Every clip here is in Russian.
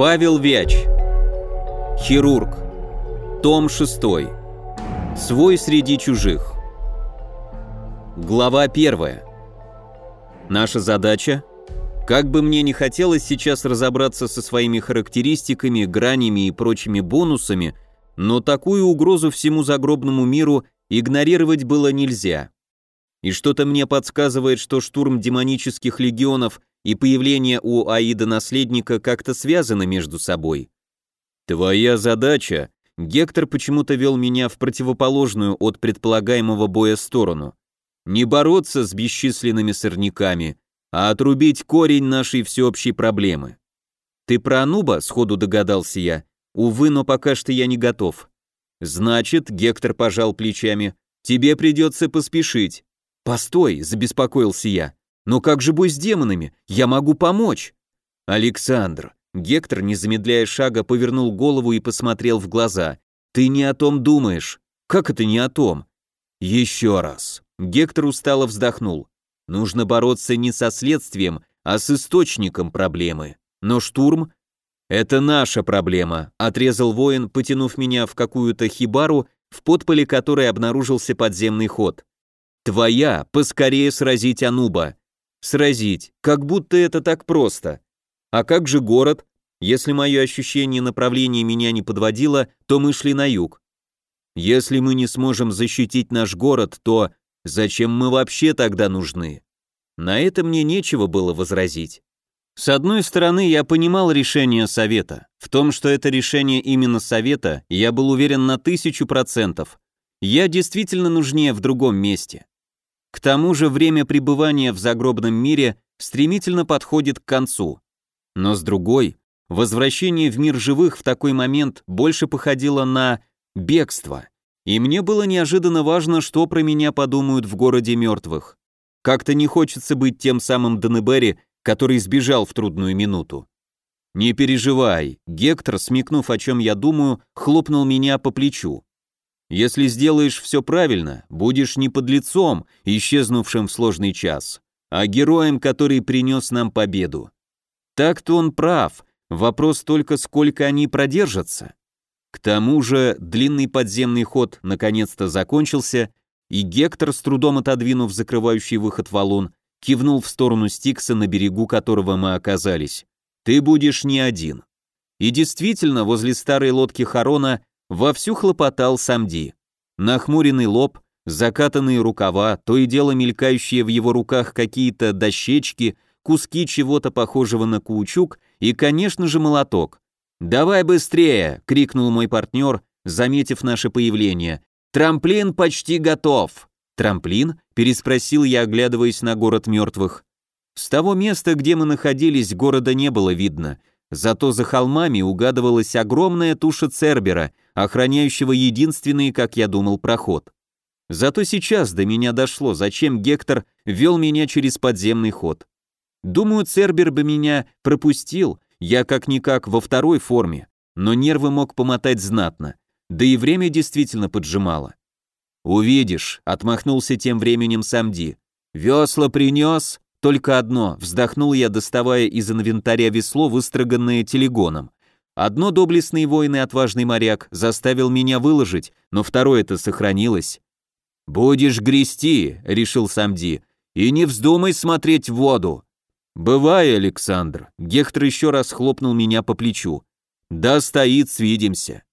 Павел Вяч. Хирург. Том 6. Свой среди чужих. Глава 1. Наша задача как бы мне не хотелось сейчас разобраться со своими характеристиками, гранями и прочими бонусами, но такую угрозу всему загробному миру игнорировать было нельзя. И что-то мне подсказывает, что штурм демонических легионов и появление у Аида-наследника как-то связаны между собой. Твоя задача Гектор почему-то вел меня в противоположную от предполагаемого боя сторону. Не бороться с бесчисленными сорняками, а отрубить корень нашей всеобщей проблемы. Ты про Ануба, сходу догадался я. Увы, но пока что я не готов. Значит, Гектор пожал плечами, тебе придется поспешить. Постой, забеспокоился я. Но как же бой с демонами? Я могу помочь. Александр, Гектор, не замедляя шага, повернул голову и посмотрел в глаза. Ты не о том думаешь. Как это не о том? Еще раз. Гектор устало вздохнул. Нужно бороться не со следствием, а с источником проблемы. Но штурм — это наша проблема, отрезал воин, потянув меня в какую-то хибару, в подполе которой обнаружился подземный ход. Твоя, поскорее сразить Ануба. Сразить, как будто это так просто. А как же город? Если мое ощущение направления меня не подводило, то мы шли на юг. Если мы не сможем защитить наш город, то Зачем мы вообще тогда нужны? На это мне нечего было возразить. С одной стороны, я понимал решение совета. В том, что это решение именно совета, я был уверен на тысячу процентов. Я действительно нужнее в другом месте. К тому же время пребывания в загробном мире стремительно подходит к концу. Но с другой, возвращение в мир живых в такой момент больше походило на бегство. И мне было неожиданно важно, что про меня подумают в городе мертвых. Как-то не хочется быть тем самым Данебери, который сбежал в трудную минуту. «Не переживай», — Гектор, смекнув, о чем я думаю, хлопнул меня по плечу. «Если сделаешь все правильно, будешь не под лицом, исчезнувшим в сложный час, а героем, который принес нам победу. Так-то он прав, вопрос только, сколько они продержатся». К тому же длинный подземный ход наконец-то закончился, и Гектор, с трудом отодвинув закрывающий выход валун, кивнул в сторону Стикса, на берегу которого мы оказались. «Ты будешь не один». И действительно, возле старой лодки Харона вовсю хлопотал Самди. Нахмуренный лоб, закатанные рукава, то и дело мелькающие в его руках какие-то дощечки, куски чего-то похожего на каучук и, конечно же, молоток. «Давай быстрее!» — крикнул мой партнер, заметив наше появление. «Трамплин почти готов!» «Трамплин?» — переспросил я, оглядываясь на город мертвых. С того места, где мы находились, города не было видно, зато за холмами угадывалась огромная туша Цербера, охраняющего единственный, как я думал, проход. Зато сейчас до меня дошло, зачем Гектор вел меня через подземный ход. Думаю, Цербер бы меня пропустил, я как-никак во второй форме, но нервы мог помотать знатно, да и время действительно поджимало. «Увидишь», — отмахнулся тем временем Самди. «Весла принес?» «Только одно», — вздохнул я, доставая из инвентаря весло, выстроганное телегоном. Одно доблестный воин и отважный моряк заставил меня выложить, но второе-то сохранилось. «Будешь грести», — решил Самди, — «и не вздумай смотреть в воду. «Бывай, Александр», — Гектор еще раз хлопнул меня по плечу. «Да стоит, свидимся».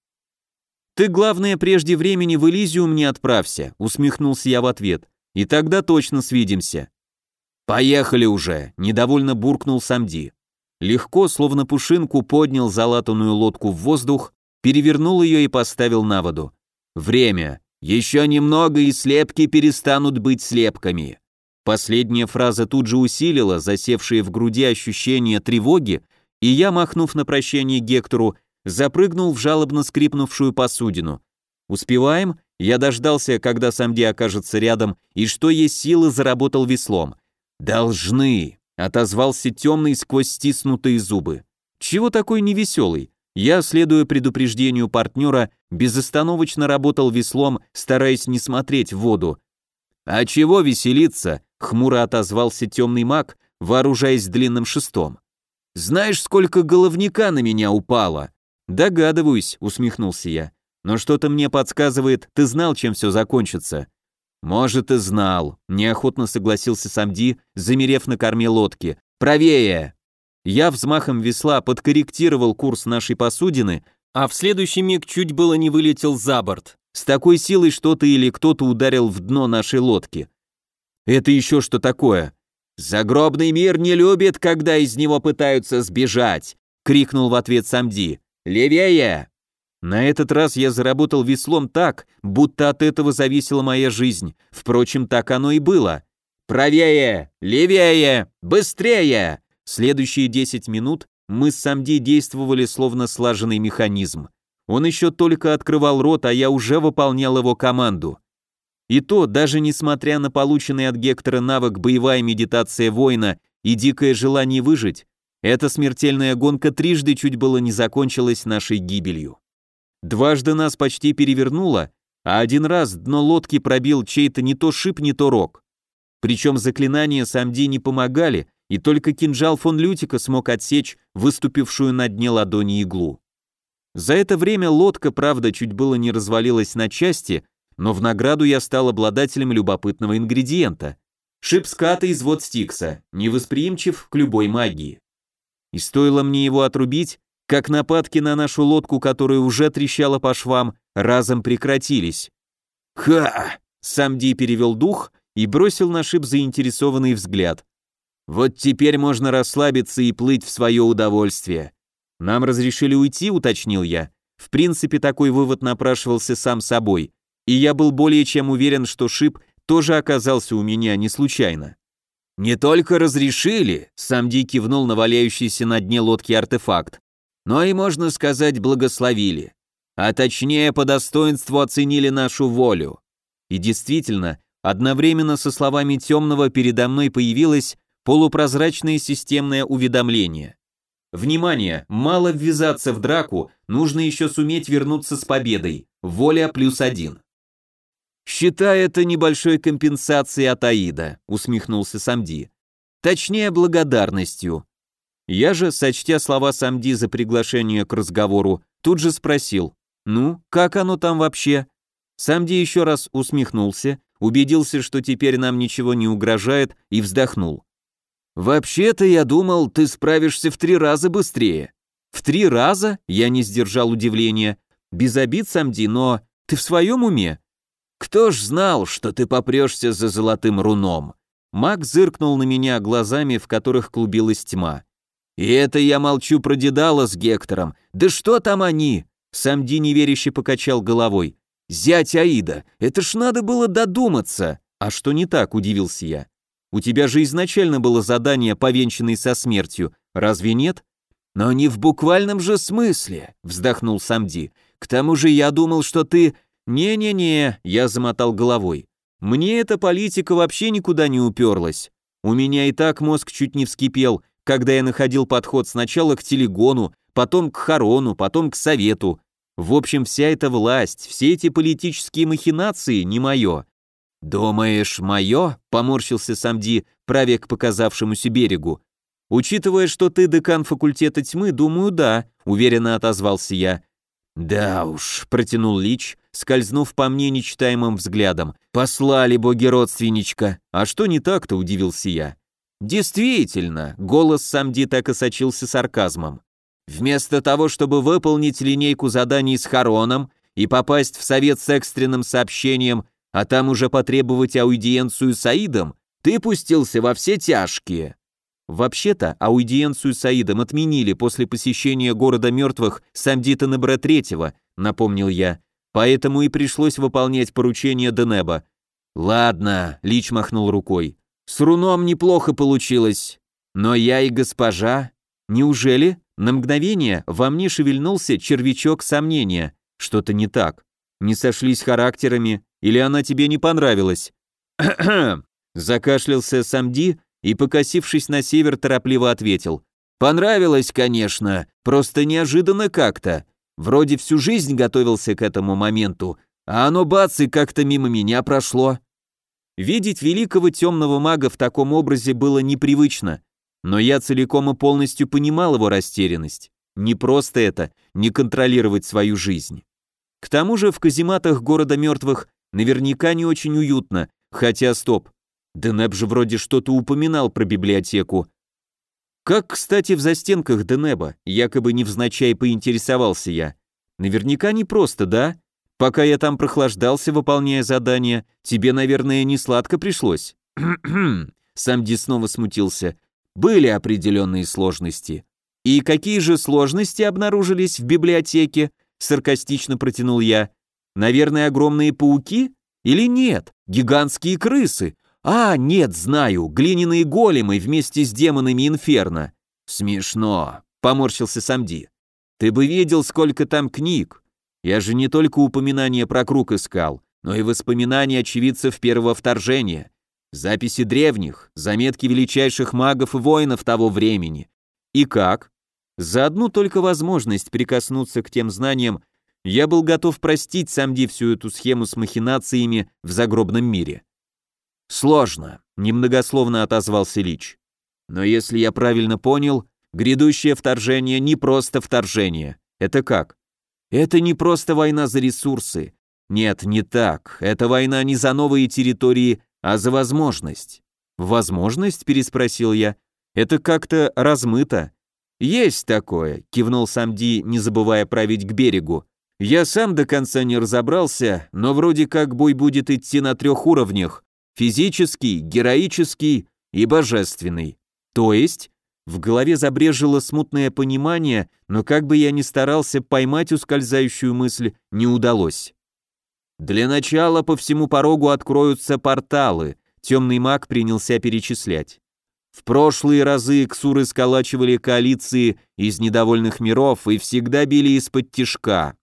«Ты, главное, прежде времени в Элизиум не отправься», — усмехнулся я в ответ. «И тогда точно свидимся». «Поехали уже», — недовольно буркнул Самди. Легко, словно пушинку, поднял залатанную лодку в воздух, перевернул ее и поставил на воду. «Время. Еще немного, и слепки перестанут быть слепками». Последняя фраза тут же усилила засевшие в груди ощущение тревоги, и я, махнув на прощание Гектору, запрыгнул в жалобно скрипнувшую посудину. «Успеваем?» Я дождался, когда Самди окажется рядом, и что есть силы, заработал веслом. «Должны!» — отозвался темный сквозь стиснутые зубы. «Чего такой невеселый?» Я, следуя предупреждению партнера, безостановочно работал веслом, стараясь не смотреть в воду. «А чего веселиться?» Хмуро отозвался темный маг, вооружаясь длинным шестом. Знаешь, сколько головника на меня упало?» «Догадываюсь», — усмехнулся я. «Но что-то мне подсказывает, ты знал, чем все закончится». «Может, и знал», — неохотно согласился Самди, замерев на корме лодки. «Правее!» Я взмахом весла подкорректировал курс нашей посудины, а в следующий миг чуть было не вылетел за борт. С такой силой что-то или кто-то ударил в дно нашей лодки. «Это еще что такое?» «Загробный мир не любит, когда из него пытаются сбежать!» — крикнул в ответ Самди. «Левее!» На этот раз я заработал веслом так, будто от этого зависела моя жизнь. Впрочем, так оно и было. «Правее! Левее! Быстрее!» Следующие 10 минут мы с Самди действовали словно слаженный механизм. Он еще только открывал рот, а я уже выполнял его команду. И то, даже несмотря на полученный от Гектора навык боевая медитация воина и дикое желание выжить, эта смертельная гонка трижды чуть было не закончилась нашей гибелью. Дважды нас почти перевернуло, а один раз дно лодки пробил чей-то не то шип, не то рог. Причем заклинания Самди не помогали, и только кинжал фон Лютика смог отсечь выступившую на дне ладони иглу. За это время лодка, правда, чуть было не развалилась на части, но в награду я стал обладателем любопытного ингредиента. Шип ската из вод Стикса, невосприимчив к любой магии. И стоило мне его отрубить, как нападки на нашу лодку, которая уже трещала по швам, разом прекратились. «Ха!» — Самди перевел дух и бросил на шип заинтересованный взгляд. «Вот теперь можно расслабиться и плыть в свое удовольствие». «Нам разрешили уйти», — уточнил я. В принципе, такой вывод напрашивался сам собой, и я был более чем уверен, что шип тоже оказался у меня не случайно. «Не только разрешили», — Самди кивнул на валяющийся на дне лодки артефакт, но и, можно сказать, благословили. А точнее, по достоинству оценили нашу волю. И действительно, одновременно со словами темного передо мной появилось полупрозрачное системное уведомление. Внимание, мало ввязаться в драку, нужно еще суметь вернуться с победой. Воля плюс один. «Считай это небольшой компенсацией от Аида», — усмехнулся Самди. «Точнее, благодарностью. Я же, сочтя слова Самди за приглашение к разговору, тут же спросил, «Ну, как оно там вообще?» Самди еще раз усмехнулся, убедился, что теперь нам ничего не угрожает, и вздохнул. «Вообще-то я думал, ты справишься в три раза быстрее». «В три раза?» — я не сдержал удивления. «Без обид, Самди, но ты в своем уме?» «Кто ж знал, что ты попрешься за золотым руном?» Маг зыркнул на меня глазами, в которых клубилась тьма. И это я молчу про Дедала с Гектором. Да что там они? Сам Ди неверяще покачал головой. Зять Аида, это ж надо было додуматься. А что не так, удивился я. У тебя же изначально было задание, повенчанное со смертью, разве нет? Но не в буквальном же смысле, вздохнул Самди. К тому же я думал, что ты... Не-не-не, я замотал головой. Мне эта политика вообще никуда не уперлась. У меня и так мозг чуть не вскипел, когда я находил подход сначала к телегону, потом к Харону, потом к Совету. В общем, вся эта власть, все эти политические махинации не мое. «Думаешь, мое?» — поморщился Самди, правя к показавшемуся берегу. «Учитывая, что ты декан факультета тьмы, думаю, да», — уверенно отозвался я. «Да уж», — протянул Лич, скользнув по мне нечитаемым взглядом. «Послали боги-родственничка. А что не так-то?» — удивился я. Действительно, голос Самди так и сочился сарказмом. Вместо того, чтобы выполнить линейку заданий с Хароном и попасть в совет с экстренным сообщением, а там уже потребовать аудиенцию с Аидом, ты пустился во все тяжкие. Вообще-то, аудиенцию с Аидом отменили после посещения города мертвых Самдита Небре Третьего, напомнил я, поэтому и пришлось выполнять поручение Денеба. Ладно, Лич махнул рукой, с руном неплохо получилось. Но я и госпожа... Неужели? На мгновение во мне шевельнулся червячок сомнения. Что-то не так. Не сошлись характерами, или она тебе не понравилась? Закашлялся Самди и, покосившись на север, торопливо ответил. Понравилось, конечно, просто неожиданно как-то. Вроде всю жизнь готовился к этому моменту, а оно бац и как-то мимо меня прошло. Видеть великого темного мага в таком образе было непривычно. Но я целиком и полностью понимал его растерянность. Не просто это, не контролировать свою жизнь. К тому же в казематах города мертвых наверняка не очень уютно, хотя стоп, Денеп же вроде что-то упоминал про библиотеку. Как, кстати, в застенках Денеба, якобы невзначай поинтересовался я. Наверняка не просто, да? Пока я там прохлаждался, выполняя задание, тебе, наверное, не сладко пришлось. Сам Ди снова смутился. Были определенные сложности. И какие же сложности обнаружились в библиотеке? Саркастично протянул я. Наверное, огромные пауки? Или нет, гигантские крысы? А, нет, знаю, глиняные големы вместе с демонами Инферно. Смешно, поморщился Самди. Ты бы видел, сколько там книг. Я же не только упоминания про круг искал, но и воспоминания очевидцев первого вторжения, записи древних, заметки величайших магов и воинов того времени. И как? За одну только возможность прикоснуться к тем знаниям я был готов простить Самди всю эту схему с махинациями в загробном мире. «Сложно», — немногословно отозвался Лич. «Но если я правильно понял, грядущее вторжение не просто вторжение. Это как? Это не просто война за ресурсы. Нет, не так. Это война не за новые территории, а за возможность. Возможность, переспросил я. Это как-то размыто. Есть такое, кивнул Самди, не забывая править к берегу. Я сам до конца не разобрался, но вроде как бой будет идти на трех уровнях. Физический, героический и божественный. То есть в голове забрежило смутное понимание, но как бы я ни старался поймать ускользающую мысль, не удалось. Для начала по всему порогу откроются порталы, темный маг принялся перечислять. В прошлые разы ксуры сколачивали коалиции из недовольных миров и всегда били из-под тишка.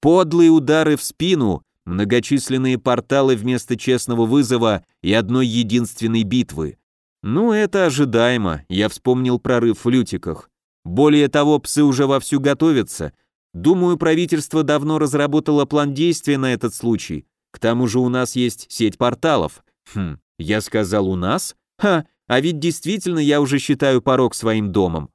Подлые удары в спину, многочисленные порталы вместо честного вызова и одной единственной битвы. Ну, это ожидаемо, я вспомнил прорыв в лютиках. Более того, псы уже вовсю готовятся. Думаю, правительство давно разработало план действия на этот случай. К тому же у нас есть сеть порталов. Хм, я сказал у нас? Ха, а ведь действительно я уже считаю порог своим домом.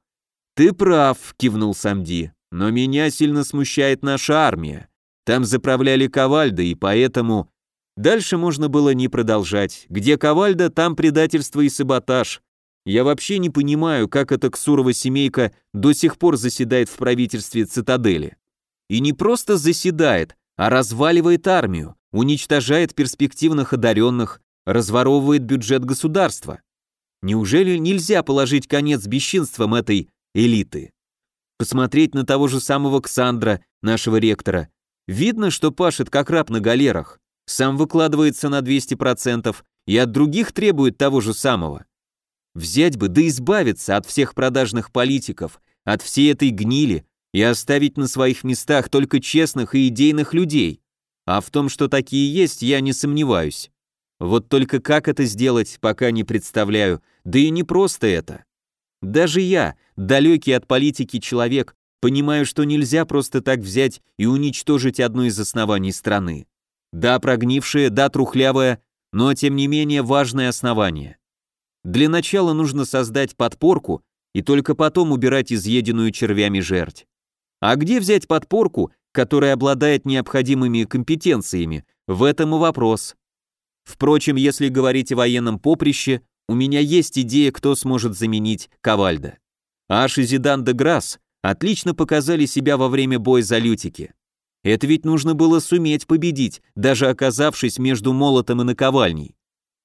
Ты прав, кивнул Самди, но меня сильно смущает наша армия. Там заправляли Ковальда, и поэтому Дальше можно было не продолжать. Где Ковальда, там предательство и саботаж. Я вообще не понимаю, как эта Ксурова семейка до сих пор заседает в правительстве цитадели. И не просто заседает, а разваливает армию, уничтожает перспективных одаренных, разворовывает бюджет государства. Неужели нельзя положить конец бесчинствам этой элиты? Посмотреть на того же самого Ксандра, нашего ректора. Видно, что пашет как раб на галерах сам выкладывается на 200% и от других требует того же самого. Взять бы да избавиться от всех продажных политиков, от всей этой гнили и оставить на своих местах только честных и идейных людей. А в том, что такие есть, я не сомневаюсь. Вот только как это сделать, пока не представляю, да и не просто это. Даже я, далекий от политики человек, понимаю, что нельзя просто так взять и уничтожить одно из оснований страны. Да, прогнившее, да, трухлявое, но тем не менее важное основание. Для начала нужно создать подпорку и только потом убирать изъеденную червями жерть. А где взять подпорку, которая обладает необходимыми компетенциями, в этом и вопрос. Впрочем, если говорить о военном поприще, у меня есть идея, кто сможет заменить Ковальда. Аш и Зидан де Грасс отлично показали себя во время боя за лютики. Это ведь нужно было суметь победить, даже оказавшись между молотом и наковальней.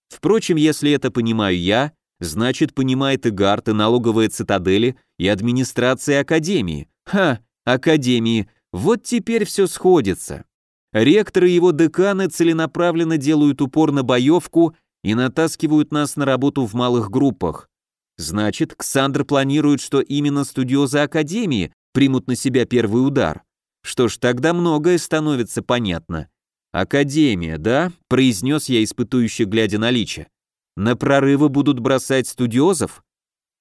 Впрочем, если это понимаю я, значит понимает и Гарт, и налоговая цитадели, и администрация Академии. Ха, Академии, вот теперь все сходится. Ректоры и его деканы целенаправленно делают упор на боевку и натаскивают нас на работу в малых группах. Значит, Ксандр планирует, что именно студиозы Академии примут на себя первый удар. Что ж, тогда многое становится понятно. Академия, да? произнес я, испытующе глядя на Лича. На прорывы будут бросать студиозов?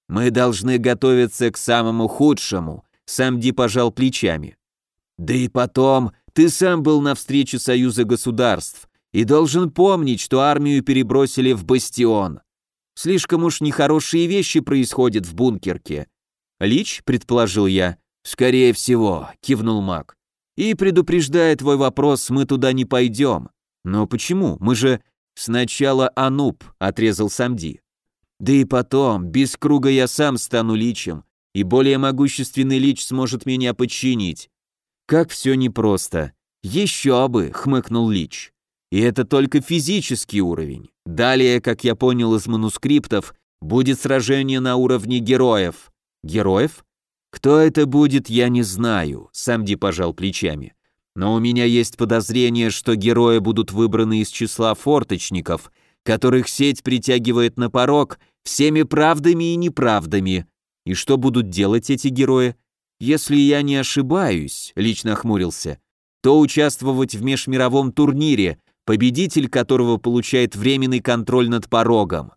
Мы должны готовиться к самому худшему, сам Ди пожал плечами. Да и потом, ты сам был на встрече Союза государств и должен помнить, что армию перебросили в бастион. Слишком уж нехорошие вещи происходят в бункерке. Лич, предположил я. Скорее всего, кивнул маг. И предупреждая твой вопрос, мы туда не пойдем. Но почему? Мы же сначала Ануб, отрезал Самди. Да и потом, без круга я сам стану личем, и более могущественный лич сможет меня подчинить. Как все непросто. Еще бы, хмыкнул лич. И это только физический уровень. Далее, как я понял из манускриптов, будет сражение на уровне героев. Героев? Кто это будет, я не знаю, Самди пожал плечами. Но у меня есть подозрение, что герои будут выбраны из числа форточников, которых сеть притягивает на порог всеми правдами и неправдами. И что будут делать эти герои? Если я не ошибаюсь, лично хмурился, то участвовать в межмировом турнире, победитель которого получает временный контроль над порогом.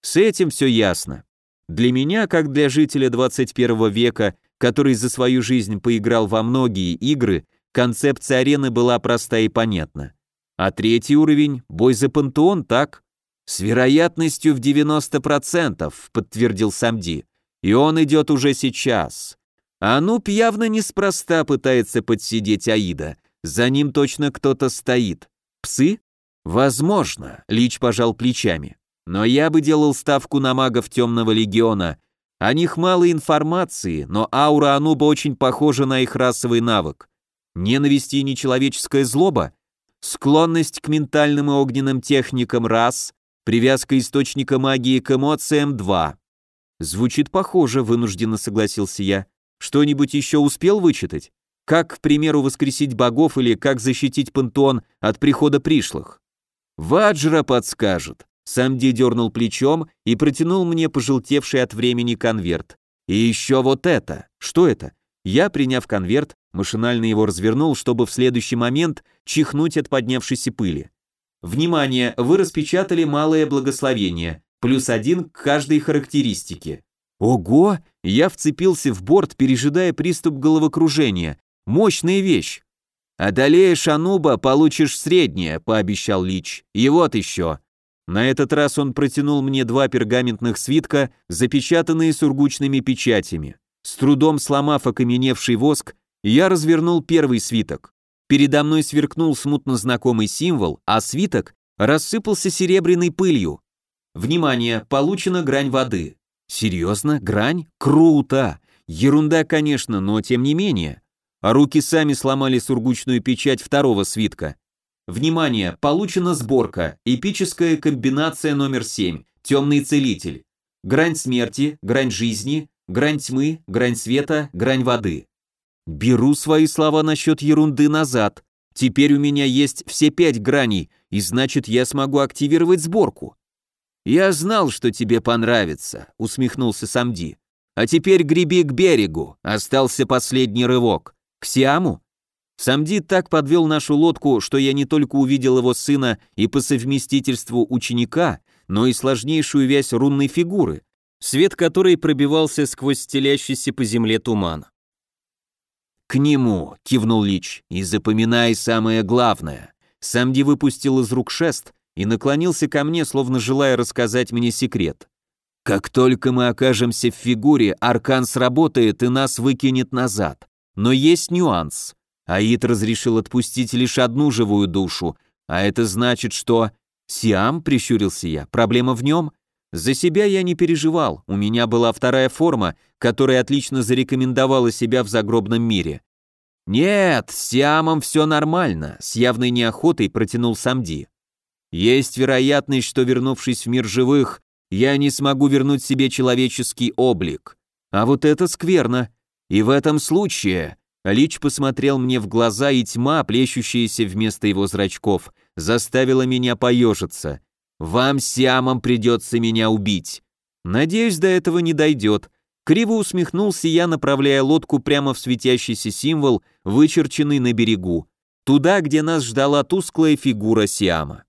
С этим все ясно. Для меня, как для жителя 21 века, который за свою жизнь поиграл во многие игры, концепция арены была проста и понятна. А третий уровень — бой за пантеон, так? С вероятностью в 90%, подтвердил Самди. И он идет уже сейчас. Ануб явно неспроста пытается подсидеть Аида. За ним точно кто-то стоит. Псы? Возможно, Лич пожал плечами. Но я бы делал ставку на магов Темного Легиона. О них мало информации, но аура Ануба очень похожа на их расовый навык. Ненависть и нечеловеческая злоба, склонность к ментальным и огненным техникам раз, привязка источника магии к эмоциям два. Звучит похоже, вынужденно согласился я. Что-нибудь еще успел вычитать? Как, к примеру, воскресить богов или как защитить пантеон от прихода пришлых? Ваджра подскажет. Самди дернул плечом и протянул мне пожелтевший от времени конверт. И еще вот это. Что это? Я, приняв конверт, машинально его развернул, чтобы в следующий момент чихнуть от поднявшейся пыли. Внимание, вы распечатали малое благословение, плюс один к каждой характеристике. Ого! Я вцепился в борт, пережидая приступ головокружения. Мощная вещь. «Одолеешь Ануба, получишь среднее», — пообещал Лич. «И вот еще». На этот раз он протянул мне два пергаментных свитка, запечатанные сургучными печатями. С трудом сломав окаменевший воск, я развернул первый свиток. Передо мной сверкнул смутно знакомый символ, а свиток рассыпался серебряной пылью. Внимание, получена грань воды. Серьезно? Грань? Круто! Ерунда, конечно, но тем не менее а руки сами сломали сургучную печать второго свитка. Внимание, получена сборка, эпическая комбинация номер 7, темный целитель. Грань смерти, грань жизни, грань тьмы, грань света, грань воды. Беру свои слова насчет ерунды назад. Теперь у меня есть все пять граней, и значит я смогу активировать сборку. Я знал, что тебе понравится, усмехнулся Самди. А теперь греби к берегу, остался последний рывок. К Сиаму? Самди так подвел нашу лодку, что я не только увидел его сына и по совместительству ученика, но и сложнейшую вязь рунной фигуры, свет которой пробивался сквозь стелящийся по земле туман. «К нему!» — кивнул Лич. «И запоминай самое главное!» Самди выпустил из рук шест и наклонился ко мне, словно желая рассказать мне секрет. «Как только мы окажемся в фигуре, аркан сработает и нас выкинет назад. Но есть нюанс. Аид разрешил отпустить лишь одну живую душу, а это значит, что... Сиам, прищурился я, проблема в нем? За себя я не переживал, у меня была вторая форма, которая отлично зарекомендовала себя в загробном мире. «Нет, с Сиамом все нормально», — с явной неохотой протянул Самди. «Есть вероятность, что, вернувшись в мир живых, я не смогу вернуть себе человеческий облик. А вот это скверно. И в этом случае Лич посмотрел мне в глаза, и тьма, плещущаяся вместо его зрачков, заставила меня поежиться. «Вам, Сиамом, придется меня убить». Надеюсь, до этого не дойдет. Криво усмехнулся я, направляя лодку прямо в светящийся символ, вычерченный на берегу, туда, где нас ждала тусклая фигура Сиама.